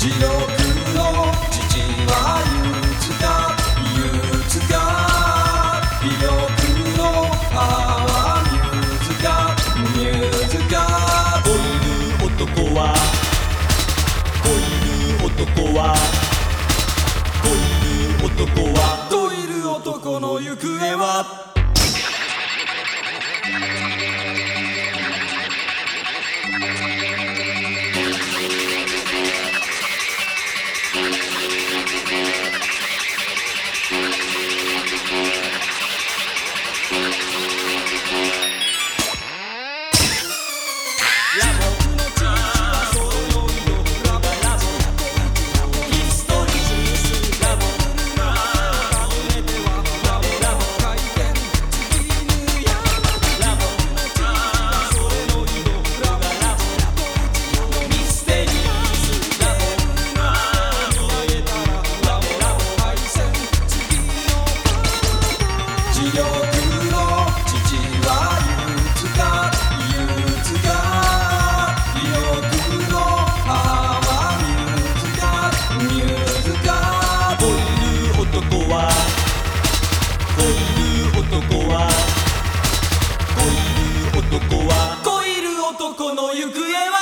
磁力の父は憂鬱か憂鬱か威力の母はミューズかミューズか恋る男は。恋る男は。恋る男は。といる男の行方は。男の行方は？